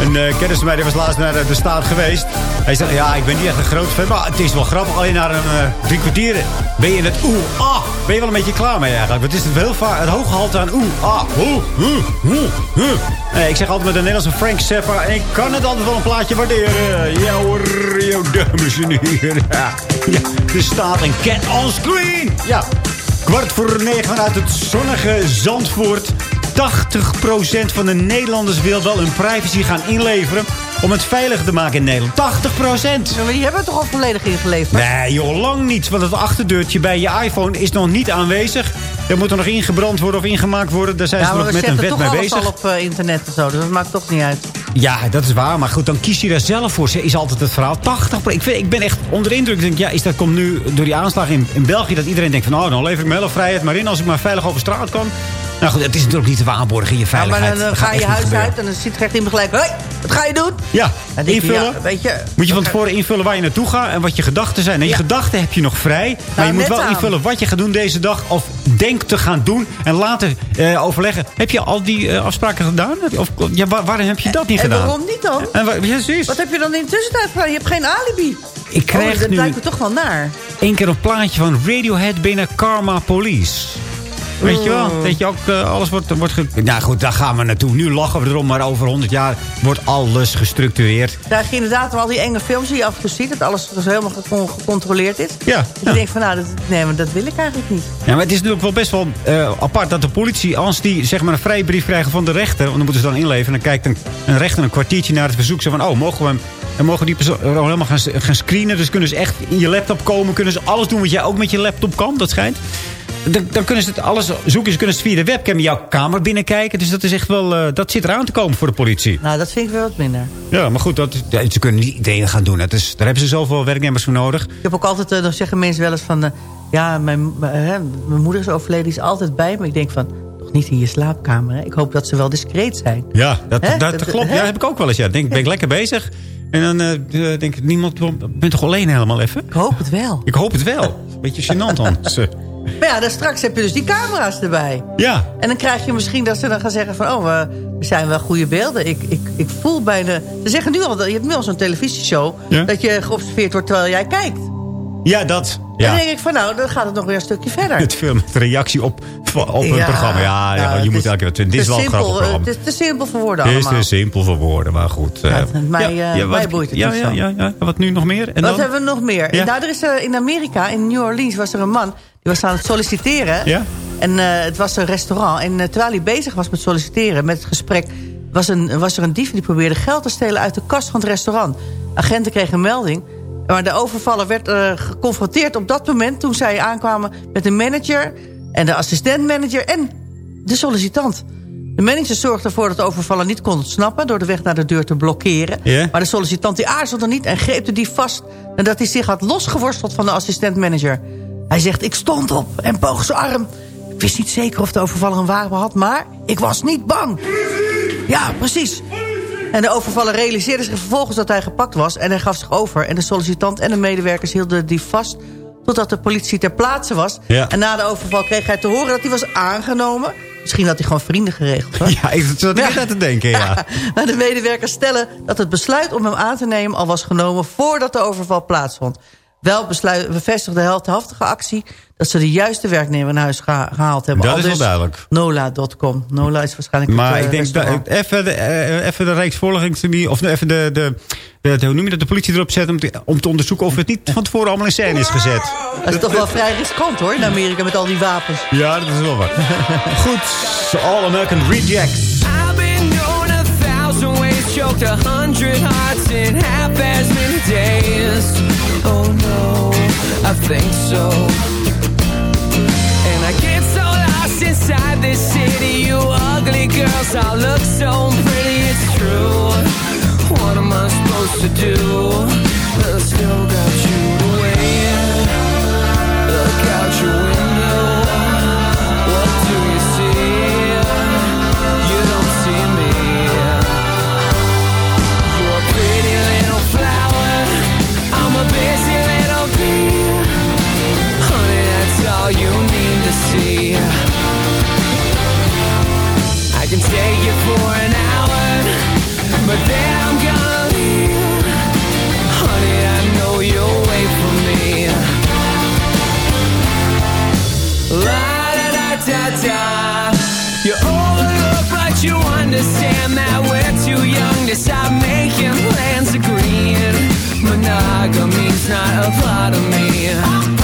Een eh, kennis van mij die was laatst naar de staat geweest. Hij zegt, ja, ik ben niet echt een groot fan, maar het is wel grappig. Alleen na een eh, drie kwartier ben je in het oeh, ah, ben je wel een beetje klaar mee eigenlijk. Want het is het heel het hoge gehalte aan oeh, ah, oeh, oeh, oeh, ik zeg altijd met de Nederlandse Frank Zappa, en ik kan het altijd wel een plaatje waarderen. Ja hoor, dames en heren. Ja, staat een cat on screen. Ja, kwart voor negen vanuit het zonnige Zandvoort. 80% van de Nederlanders wil wel hun privacy gaan inleveren... om het veiliger te maken in Nederland. 80%! Ja, maar die hebben het toch al volledig ingeleverd? Nee, joh, lang niet. Want het achterdeurtje bij je iPhone is nog niet aanwezig. Er moet er nog ingebrand worden of ingemaakt worden. Daar zijn Ja, ze maar nog met een wet mee bezig. al op eh, internet en zo, dus dat maakt toch niet uit. Ja, dat is waar. Maar goed, dan kies je daar zelf voor. Is altijd het verhaal. 80 ik, vind, ik ben echt onder de indruk. Ik denk, ja, is dat komt nu door die aanslag in, in België... dat iedereen denkt van, oh, dan lever ik mijn hele vrijheid maar in... als ik maar veilig over straat kan. Nou goed, het is natuurlijk niet te waarborgen, je Ja, maar veiligheid. dan, eh, ga je huis gebeuren. uit en dan ziet er echt iemand gelijk... Hoi, wat ga je doen? Ja, je, invullen. ja, weet je, Moet je van tevoren invullen waar je naartoe gaat en wat je gedachten zijn. En je gedachten heb je nog vrij. Maar Nou, je moet wel aan. invullen wat je gaat doen deze dag. Of denk te gaan doen. En later eh, overleggen. Heb je al die eh, afspraken gedaan? Of, ja, waar, waarom heb je dat niet en gedaan? waarom niet dan? En wa- ja, precies. Wat heb je dan in de tussentijd gedaan? Je hebt geen alibi. Ik krijg oh, dat nu lijkt me toch wel naar. één keer een plaatje van Radiohead binnen Karma Police. Weet je wel? Dat je ook eh, alles wordt... wordt ge... Nou goed, daar gaan we naartoe. Nu lachen we erom, maar over 100 jaar wordt alles gestructureerd. Daar je inderdaad al die enge films die je af en toe ziet... dat alles dus helemaal gecon- gecontroleerd is. Ja, Dat ja. je denkt van, nou, dat, nee, maar dat wil ik eigenlijk niet. Ja, maar het is natuurlijk wel best wel eh, apart dat de politie, als die zeg maar een vrijbrief krijgen van de rechter, want dan moeten ze dan inleveren, dan kijkt een, een rechter een kwartiertje naar het verzoek, zo van, oh, mogen we hem, dan mogen die persoon eh, helemaal gaan, gaan screenen, dus kunnen ze echt in je laptop komen, kunnen ze alles doen wat jij ook met je laptop kan, dat schijnt. Dan, dan kunnen ze het alles zoeken, ze kunnen ze via de webcam jouw kamer binnenkijken, dus dat is echt wel, eh, dat zit eraan te komen voor de politie. Nou, dat vind ik wel wat minder. Ja, maar goed, dat, ze kunnen niet iedereen gaan doen. Dat is, daar hebben ze zoveel werknemers voor nodig. Ik heb ook altijd, eh, dan zeggen mensen wel eens van... eh, ja, mijn, hè, mijn moeder is overleden, die is altijd bij me. Ik denk van, toch niet in je slaapkamer. Hè? Ik hoop dat ze wel discreet zijn. Ja, dat, dat, Dat- klopt. Ja, heb ik ook wel eens. Ja. Denk, ben ik lekker bezig. En dan denk ik, niemand ben toch alleen helemaal even? Ik hoop het wel. Ik hoop het wel. Beetje gênant dan. Maar ja, dan straks heb je dus die camera's erbij. Ja, En dan krijg je misschien dat ze dan gaan zeggen van... oh, we- er zijn wel goede beelden. Ik, ik, ik voel bij de... Ze zeggen nu al, dat je hebt nu al zo'n televisieshow... Ja. dat je geobserveerd wordt terwijl jij kijkt. ja dat. En dan Ja. denk ik van, nou, dan gaat het nog weer een stukje verder. Het film met reactie op, op een Ja, programma. Ja, ja, nou, je het moet is elke keer... Dit is wel een simpel, grappig eh, programma. Het is te simpel voor woorden Het is allemaal. te simpel voor woorden, maar goed. eh, Ja, het- mij, eh, wat- mij boeit het ja, niet ja, ja, ja. Wat nu nog meer? En Wat dan? hebben we nog meer? Ja. Nou, er is eh, in Amerika, in New Orleans, was er een man... die was aan het solliciteren. Ja? En eh, het was een restaurant. En eh, terwijl hij bezig was met solliciteren, met het gesprek... Was, een, was er een dief die probeerde geld te stelen uit de kast van het restaurant. Agenten kregen een melding. Maar de overvaller werd eh, geconfronteerd op dat moment... toen zij aankwamen met de manager en de assistentmanager en de sollicitant. De manager zorgde ervoor dat de overvaller niet kon ontsnappen... door de weg naar de deur te blokkeren. Maar de sollicitant die aarzelde niet en greep de dief vast... nadat hij zich had losgeworsteld van de assistentmanager. Hij zegt, ik stond op en boog zijn arm. Ik wist niet zeker of de overvaller een wapen had, maar ik was niet bang. Ja, precies. En de overvaller realiseerde zich vervolgens dat hij gepakt was... en hij gaf zich over. En de sollicitant en de medewerkers hielden die vast... totdat de politie ter plaatse was. Ja. En na de overval kreeg hij te horen dat hij was aangenomen. Misschien had hij gewoon vrienden geregeld. Hoor. Ja, ik zat net aan te denken, ja. Maar de medewerkers stellen dat het besluit om hem aan te nemen... al was genomen voordat de overval plaatsvond. Wel besluit, bevestigde de heldhaftige actie... dat ze de juiste werknemer naar huis geha- gehaald hebben. Dat Al is wel dus duidelijk. Nola.com. Nola is waarschijnlijk Maar ik eh, denk dat even de, eh, even de of even de, de, de, hoe noem je dat, de politie erop zetten om te, om te onderzoeken of het niet van tevoren allemaal in scène is gezet. Dat is toch wel vrij riskant hoor, in Amerika met al die wapens. Ja, dat is wel waar. Goed, All American Rejects. Choked a hundred hearts in half as many days. Oh no, I think so. And I get so lost inside this city. You ugly girls all look so pretty, it's true. What am I supposed to do? I still got can take you for an hour, but then I'm gonna leave. Honey, I know you'll wait for me. La da da da da. You overlook, but you understand that we're too young to stop making plans to green. Monogamy's not a part of me.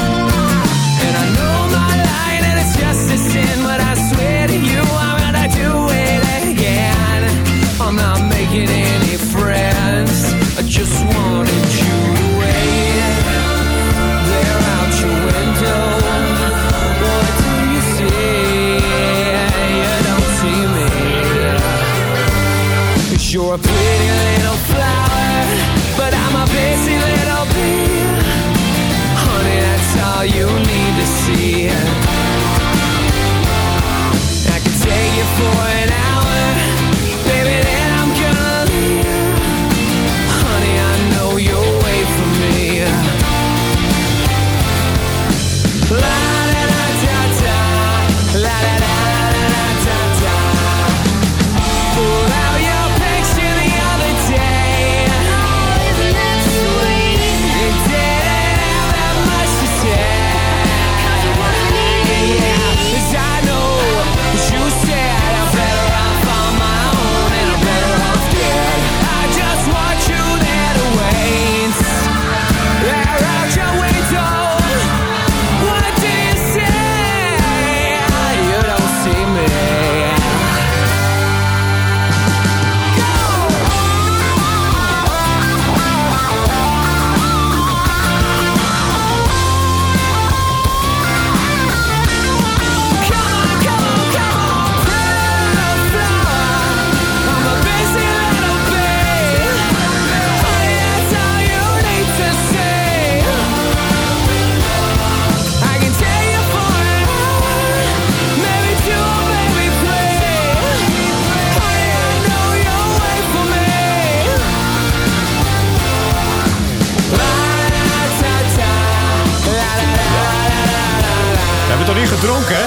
Gedronken, hè?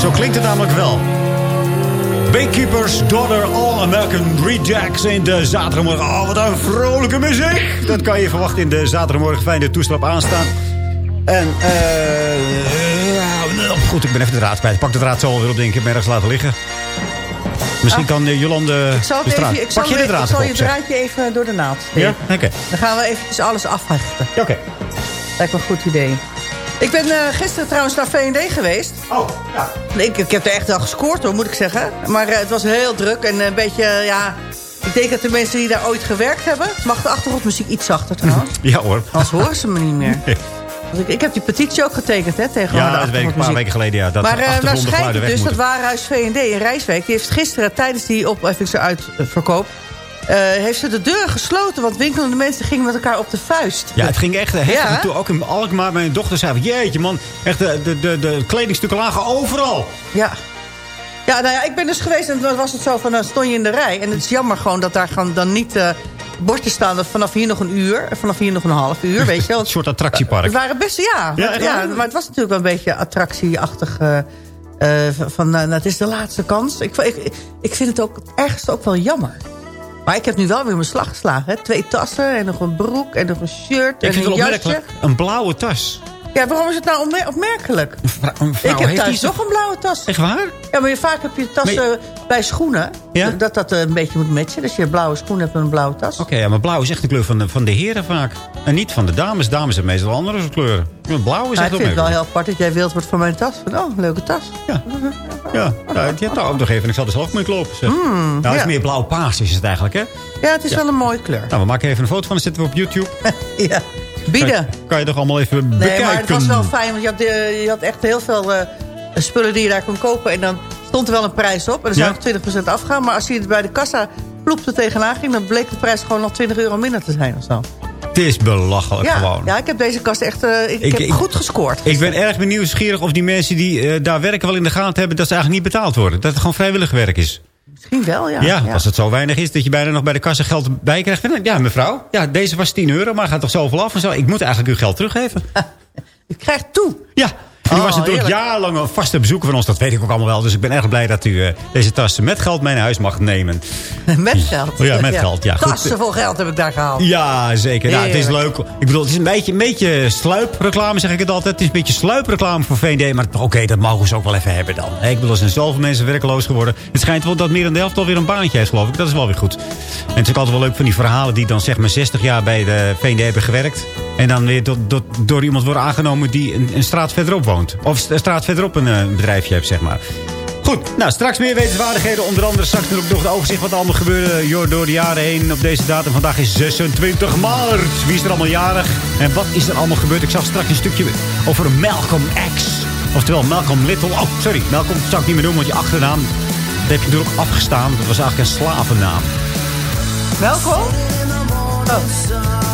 Zo klinkt het namelijk wel. Baykeepers Daughter All American Rejects in de zaterdagmorgen. Oh, wat een vrolijke muziek. Dat kan je verwachten in de zaterdagmorgen. Fijn de toestel op aanstaan. En, eh... goed, ik ben even de draad kwijt. Pak de draad zo alweer op, denk ik. Ik ergens laten liggen. Misschien kan eh, Jolande Ik zal, de even, ik zal, pak je de ik zal je draadje even door de naald Ja? Oké. Dan gaan we eventjes alles afhechten. Oké. Lijkt me een goed idee. Ik ben eh, gisteren trouwens naar V&D geweest. Oh, ja. Ik, ik heb er echt wel gescoord hoor, moet ik zeggen. Maar eh, het was heel druk en een beetje, eh, ja... Ik denk dat de mensen die daar ooit gewerkt hebben... mag de achtergrondmuziek iets zachter trouwens. Ja hoor. Anders horen ze me niet meer. Want ik, ik heb die petitie ook getekend hè, tegen de Ja, dat weet ik een paar weken geleden. Ja, dat maar eh nou schijnt weg dus dat. Warenhuis V&D in Rijswijk... die heeft gisteren tijdens die opheffingsuitverkoop... eh heeft ze de deuren gesloten, want winkelende mensen gingen met elkaar op de vuist. Ja, het ging echt heftig Ja. naartoe. Ook in Alkmaar, mijn dochter zei van... Jeetje man, echt de, de, de, de kledingstukken lagen overal. Ja. Ja, nou ja, ik ben dus geweest en dan was het zo van, dan stond je in de rij. En het is jammer gewoon dat daar gewoon dan niet eh bordjes staan... dat vanaf hier nog een uur, en vanaf hier nog een half uur, weet je wel. Een soort attractiepark. Het waren best, ja. Ja, maar het was natuurlijk wel een beetje attractieachtig... eh, eh, van, van, nou, het is de laatste kans. Ik, ik, ik vind het ook ergens ook wel jammer. Maar ik heb nu wel weer mijn slag geslagen. Hè. Twee tassen en nog een broek en nog een shirt Ik en vind een het jasje. Een blauwe tas. Ja, waarom is het nou opmer- opmerkelijk? Een vrouw ik heb heeft thuis nog een blauwe tas. Echt waar? Ja, maar je- vaak heb je tassen bij schoenen. Ja? Dat dat eh, een beetje moet matchen. Dus je blauwe schoenen hebt en een blauwe tas. Oké, ja, maar blauw is echt de kleur van de, van de heren vaak. En niet van de dames. Dames hebben meestal andere soort kleuren. Ja, Blauw is Ja, echt ik vind het wel heel apart dat jij wild wordt van mijn tas. Van, oh, leuke tas. Ja, ja die had ook nog even. En ik zal er zelf mee kloppen. Zeg. Mm, nou, het is ja. meer blauw-paars is het eigenlijk, hè? Ja, het is wel een mooie kleur. Nou, we maken even een foto van. Dan zetten we op YouTube. ja, bieden. Kan, kan je toch allemaal even Nee, bekijken. maar het was wel fijn. Want je had, eh, je had echt heel veel eh, spullen die je daar kon kopen. En dan stond er wel een prijs op. En dan zou Ja. nog 20% afgaan. Maar als je het bij de kassa ploepte tegenaan ging... dan bleek de prijs gewoon nog 20 euro minder te zijn of zo. Het is belachelijk Ja, gewoon. ja, ik heb deze kast echt... eh, ik, Ik- heb ik- goed gescoord. Ik ben erg benieuwd nieuwsgierig of die mensen die daar werken wel in de gaten hebben... dat ze eigenlijk niet betaald worden. Dat het gewoon vrijwillig werk is. Misschien wel, ja. Ja, als het zo weinig is dat je bijna nog bij de kassa geld bij krijgt. Ja, mevrouw, ja, deze was 10 euro, maar gaat toch zoveel af en zo. Ik moet eigenlijk uw geld teruggeven. Je krijgt toe. Ja, en die Oh, was natuurlijk jarenlang een vaste bezoeker van ons. Dat weet ik ook allemaal wel. Dus ik ben erg blij dat u eh, deze tas met geld mee naar huis mag nemen. Met geld. Oh ja, met geld, ja. Tassen vol geld heb ik daar gehaald. Ja, zeker. Ja, het is leuk. Ik bedoel, het is een beetje, een beetje sluipreclame, zeg ik het altijd. Het is een beetje sluipreclame voor VND. Maar oké, dat mogen ze ook wel even hebben dan. Ik bedoel, er zijn zoveel mensen werkloos geworden. Het schijnt wel dat meer dan de helft alweer een baantje heeft, geloof ik. Dat is wel weer goed. En het is ook altijd wel leuk van die verhalen die dan zeg maar 60 jaar bij de VND hebben gewerkt. En dan weer door, door, iemand worden aangenomen die een, straat verderop woont. Of een straat verderop een eh, bedrijfje heeft, zeg maar. Goed, nou straks meer wetenswaardigheden. Onder andere straks nog nog het overzicht wat er allemaal gebeurde door de jaren heen op deze datum. Vandaag is 26 maart. Wie is er allemaal jarig? En wat is er allemaal gebeurd? Ik zag straks een stukje over Malcolm X. Oftewel Malcolm Little. Oh, sorry. Malcolm zou ik niet meer doen, want je achternaam... Dat heb je natuurlijk ook afgestaan. Dat was eigenlijk een slavennaam. Welkom. Oh.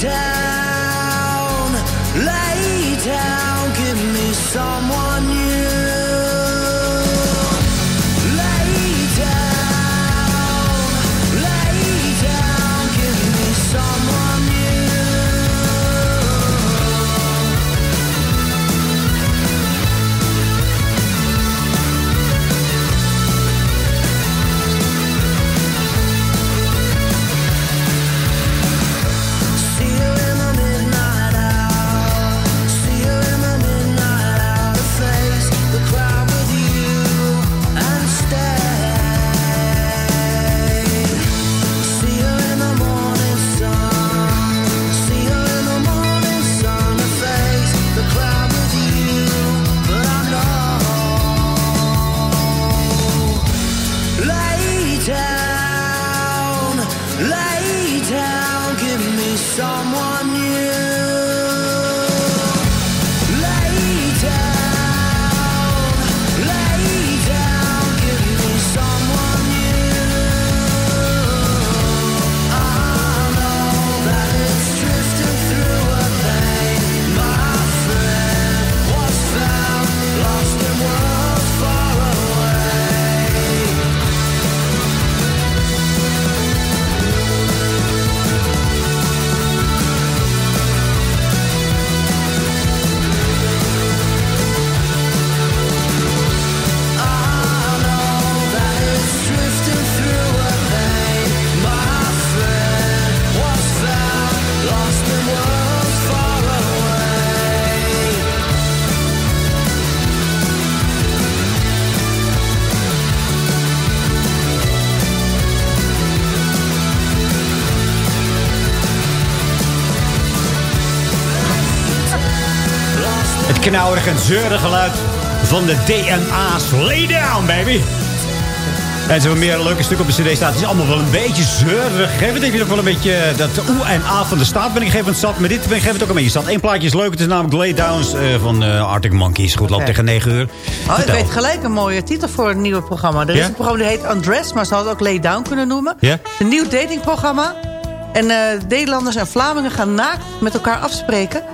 Down, lay down, give me someone Het knauwige en zeurige geluid van de DMA's. Lay down, baby. En hebben meer leuke stukken op de cd staat. Het is allemaal wel een beetje zeurig. Geef het even nog wel een beetje eh, dat oe en a van de staat ben ik gegeven zat. Maar dit ben ik gegeven het ook een beetje zat. Eén plaatje is leuk. Het is namelijk Lay Downs eh, van eh, Arctic Monkeys. Goed, loopt Oké. tegen 9 uur. Oh, ik weet gelijk een mooie titel voor een nieuwe programma. Er is een programma die heet Undress, maar ze hadden het ook Lay Down kunnen noemen. Ja? Een nieuw datingprogramma. En Nederlanders en Vlamingen gaan naakt met elkaar afspreken.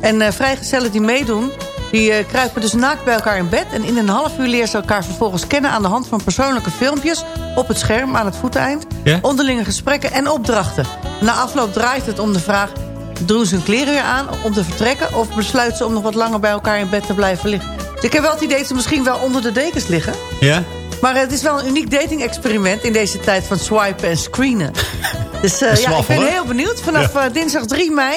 En eh vrijgezellen die meedoen, die eh, kruipen dus naakt bij elkaar in bed. En in een half uur leren ze elkaar vervolgens kennen... aan de hand van persoonlijke filmpjes op het scherm aan het voeteneind. Ja? Onderlinge gesprekken en opdrachten. Na afloop draait het om de vraag... doen ze hun kleren weer aan om te vertrekken... of besluiten ze om nog wat langer bij elkaar in bed te blijven liggen. Dus ik heb wel het idee dat ze misschien wel onder de dekens liggen. Ja? Maar het is wel een uniek dating-experiment in deze tijd van swipen en screenen. Dus eh, ja, ik ben heel benieuwd. Vanaf Ja. eh, dinsdag 3 mei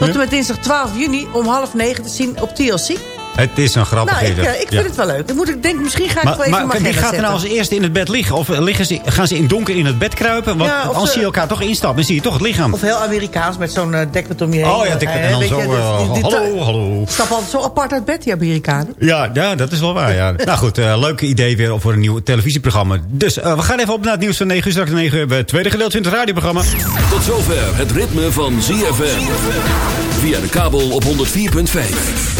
tot en met dinsdag 12 juni om half negen te zien op TLC. Het is een grappig Nou, ik, idee. eh, ik vind Ja. het wel leuk. Dan moet ik denk, misschien ga ik Maar, wel even maar mijn wie gaat er nou als eerste in het bed liggen? Of eh, liggen ze, gaan ze in donker in het bed kruipen? Want Ja, ze- zie je elkaar toch instappen, dan zie je toch het lichaam. Of heel Amerikaans met zo'n eh, dekbed om je heen. Oh ja, dekbed. Eh, En dan zo, eh, die- hallo, hallo. Stappen altijd zo apart uit bed, die Amerikanen. Ja, ja, dat is wel waar. Ja. nou goed, eh leuk idee weer voor een nieuw televisieprogramma. Dus eh, we gaan even op naar het nieuws van 9 uur. Straks 9 uur hebben we het tweede gedeelte in het radioprogramma. Tot zover het ritme van ZFM. Via de kabel op 104.5.